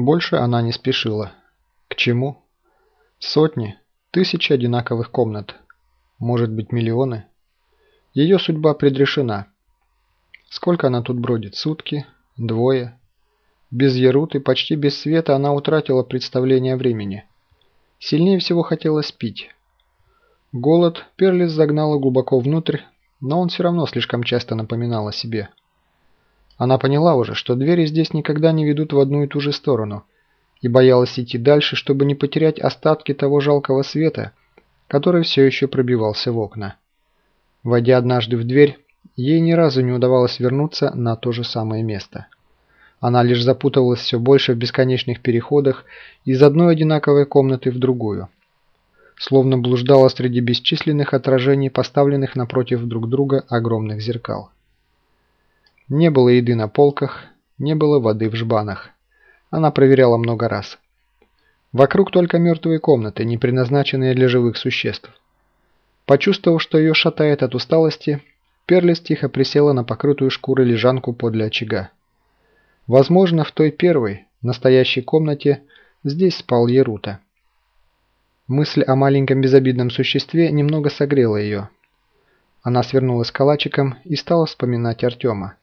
Больше она не спешила. К чему? Сотни, тысячи одинаковых комнат. Может быть, миллионы? Ее судьба предрешена. Сколько она тут бродит? Сутки? Двое? Без Яруты, почти без света, она утратила представление времени. Сильнее всего хотелось пить. Голод Перлис загнала глубоко внутрь, но он все равно слишком часто напоминал о себе. Она поняла уже, что двери здесь никогда не ведут в одну и ту же сторону, и боялась идти дальше, чтобы не потерять остатки того жалкого света, который все еще пробивался в окна. Войдя однажды в дверь, ей ни разу не удавалось вернуться на то же самое место. Она лишь запутывалась все больше в бесконечных переходах из одной одинаковой комнаты в другую. Словно блуждала среди бесчисленных отражений, поставленных напротив друг друга огромных зеркал. Не было еды на полках, не было воды в жбанах. Она проверяла много раз. Вокруг только мертвые комнаты, не предназначенные для живых существ. Почувствовав, что ее шатает от усталости, Перлис тихо присела на покрытую шкурой лежанку подле очага. Возможно, в той первой, настоящей комнате, здесь спал Ерута. Мысль о маленьком безобидном существе немного согрела ее. Она свернулась калачиком и стала вспоминать Артема.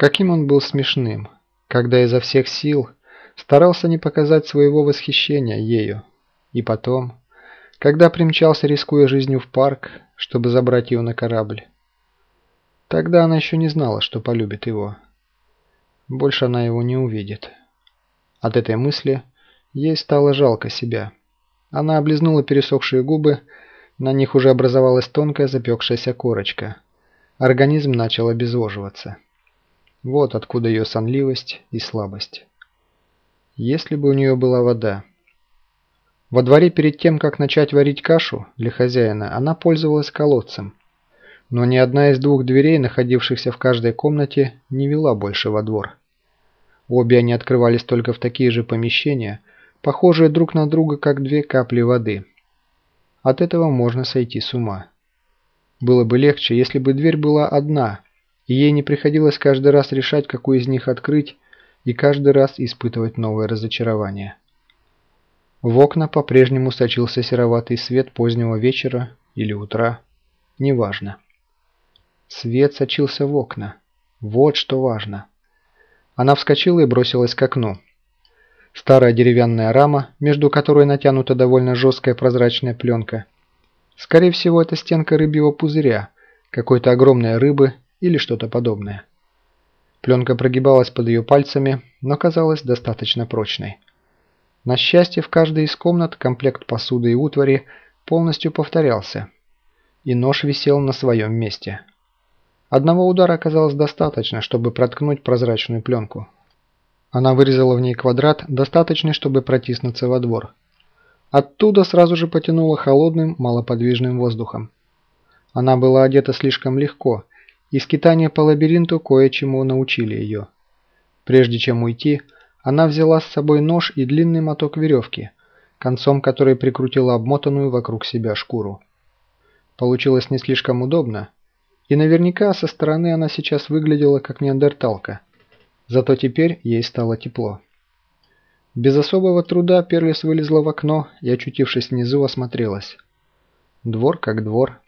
Каким он был смешным, когда изо всех сил старался не показать своего восхищения ею. И потом, когда примчался, рискуя жизнью в парк, чтобы забрать ее на корабль. Тогда она еще не знала, что полюбит его. Больше она его не увидит. От этой мысли ей стало жалко себя. Она облизнула пересохшие губы, на них уже образовалась тонкая запекшаяся корочка. Организм начал обезвоживаться. Вот откуда ее сонливость и слабость. Если бы у нее была вода. Во дворе перед тем, как начать варить кашу для хозяина, она пользовалась колодцем. Но ни одна из двух дверей, находившихся в каждой комнате, не вела больше во двор. Обе они открывались только в такие же помещения, похожие друг на друга, как две капли воды. От этого можно сойти с ума. Было бы легче, если бы дверь была одна – и ей не приходилось каждый раз решать, какую из них открыть, и каждый раз испытывать новое разочарование. В окна по-прежнему сочился сероватый свет позднего вечера или утра, неважно. Свет сочился в окна. Вот что важно. Она вскочила и бросилась к окну. Старая деревянная рама, между которой натянута довольно жесткая прозрачная пленка. Скорее всего, это стенка рыбьего пузыря, какой-то огромной рыбы или что-то подобное. Пленка прогибалась под ее пальцами, но казалась достаточно прочной. На счастье, в каждой из комнат комплект посуды и утвари полностью повторялся, и нож висел на своем месте. Одного удара оказалось достаточно, чтобы проткнуть прозрачную пленку. Она вырезала в ней квадрат, достаточный, чтобы протиснуться во двор. Оттуда сразу же потянуло холодным, малоподвижным воздухом. Она была одета слишком легко, и скитания по лабиринту кое-чему научили ее. Прежде чем уйти, она взяла с собой нож и длинный моток веревки, концом которой прикрутила обмотанную вокруг себя шкуру. Получилось не слишком удобно, и наверняка со стороны она сейчас выглядела как неандерталка. Зато теперь ей стало тепло. Без особого труда Перлис вылезла в окно и, очутившись внизу, осмотрелась. Двор как двор.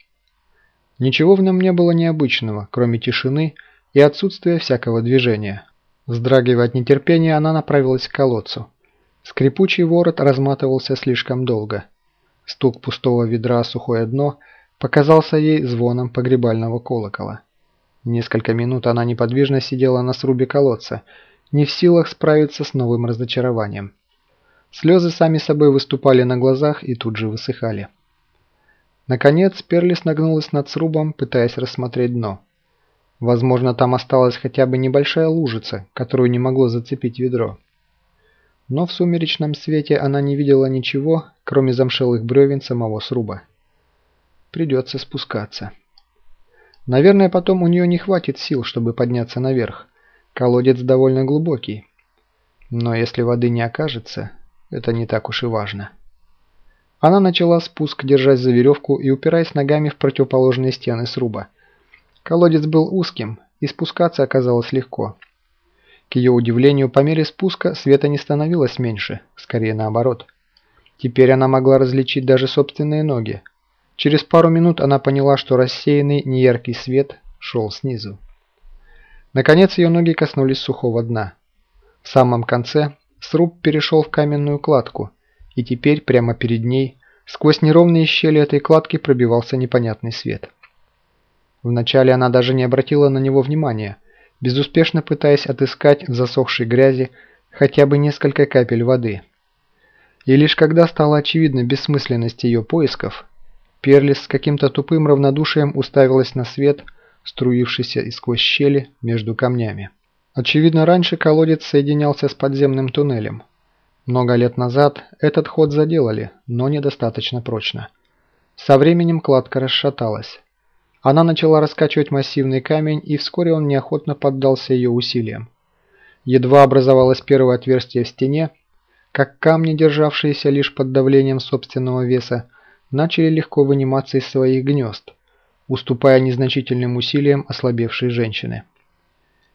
Ничего в нем не было необычного, кроме тишины и отсутствия всякого движения. Вздрагивая от нетерпения, она направилась к колодцу. Скрипучий ворот разматывался слишком долго. Стук пустого ведра сухое дно показался ей звоном погребального колокола. Несколько минут она неподвижно сидела на срубе колодца, не в силах справиться с новым разочарованием. Слезы сами собой выступали на глазах и тут же высыхали. Наконец Перлис нагнулась над срубом, пытаясь рассмотреть дно. Возможно, там осталась хотя бы небольшая лужица, которую не могло зацепить ведро. Но в сумеречном свете она не видела ничего, кроме замшелых бревен самого сруба. Придется спускаться. Наверное, потом у нее не хватит сил, чтобы подняться наверх. Колодец довольно глубокий. Но если воды не окажется, это не так уж и важно. Она начала спуск, держась за веревку и упираясь ногами в противоположные стены сруба. Колодец был узким, и спускаться оказалось легко. К ее удивлению, по мере спуска света не становилось меньше, скорее наоборот. Теперь она могла различить даже собственные ноги. Через пару минут она поняла, что рассеянный неяркий свет шел снизу. Наконец ее ноги коснулись сухого дна. В самом конце сруб перешел в каменную кладку, и теперь прямо перед ней, сквозь неровные щели этой кладки пробивался непонятный свет. Вначале она даже не обратила на него внимания, безуспешно пытаясь отыскать в засохшей грязи хотя бы несколько капель воды. И лишь когда стала очевидна бессмысленность ее поисков, Перлис с каким-то тупым равнодушием уставилась на свет, струившийся сквозь щели между камнями. Очевидно, раньше колодец соединялся с подземным туннелем. Много лет назад этот ход заделали, но недостаточно прочно. Со временем кладка расшаталась. Она начала раскачивать массивный камень, и вскоре он неохотно поддался ее усилиям. Едва образовалось первое отверстие в стене, как камни, державшиеся лишь под давлением собственного веса, начали легко выниматься из своих гнезд, уступая незначительным усилиям ослабевшей женщины.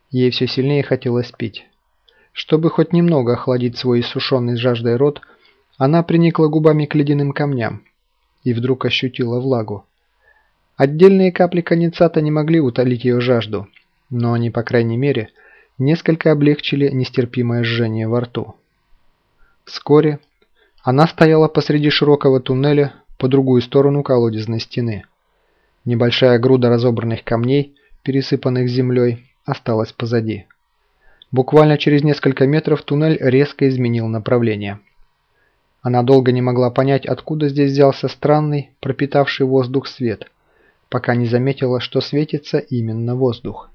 Ей все сильнее хотелось пить. Чтобы хоть немного охладить свой иссушенный жаждой рот, она приникла губами к ледяным камням и вдруг ощутила влагу. Отдельные капли конденсата не могли утолить ее жажду, но они, по крайней мере, несколько облегчили нестерпимое жжение во рту. Вскоре она стояла посреди широкого туннеля по другую сторону колодезной стены. Небольшая груда разобранных камней, пересыпанных землей, осталась позади. Буквально через несколько метров туннель резко изменил направление. Она долго не могла понять, откуда здесь взялся странный, пропитавший воздух свет, пока не заметила, что светится именно воздух.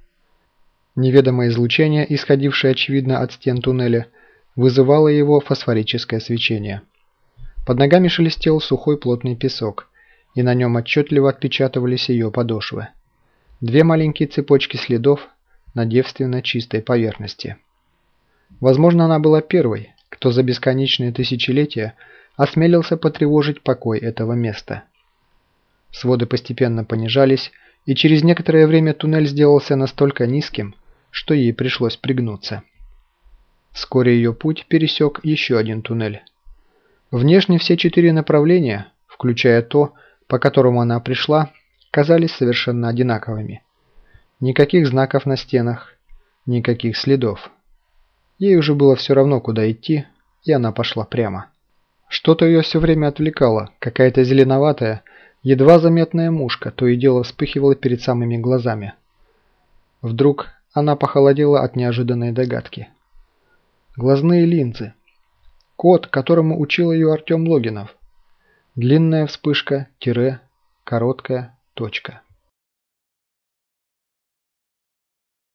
Неведомое излучение, исходившее очевидно от стен туннеля, вызывало его фосфорическое свечение. Под ногами шелестел сухой плотный песок, и на нем отчетливо отпечатывались ее подошвы. Две маленькие цепочки следов на девственно чистой поверхности. Возможно, она была первой, кто за бесконечные тысячелетия осмелился потревожить покой этого места. Своды постепенно понижались, и через некоторое время туннель сделался настолько низким, что ей пришлось пригнуться. Вскоре ее путь пересек еще один туннель. Внешне все четыре направления, включая то, по которому она пришла, казались совершенно одинаковыми. Никаких знаков на стенах, никаких следов. Ей уже было все равно, куда идти, и она пошла прямо. Что-то ее все время отвлекало, какая-то зеленоватая, едва заметная мушка то и дело вспыхивала перед самыми глазами. Вдруг она похолодела от неожиданной догадки. Глазные линзы. Код, которому учил ее Артем Логинов. Длинная вспышка, тире, короткая, точка.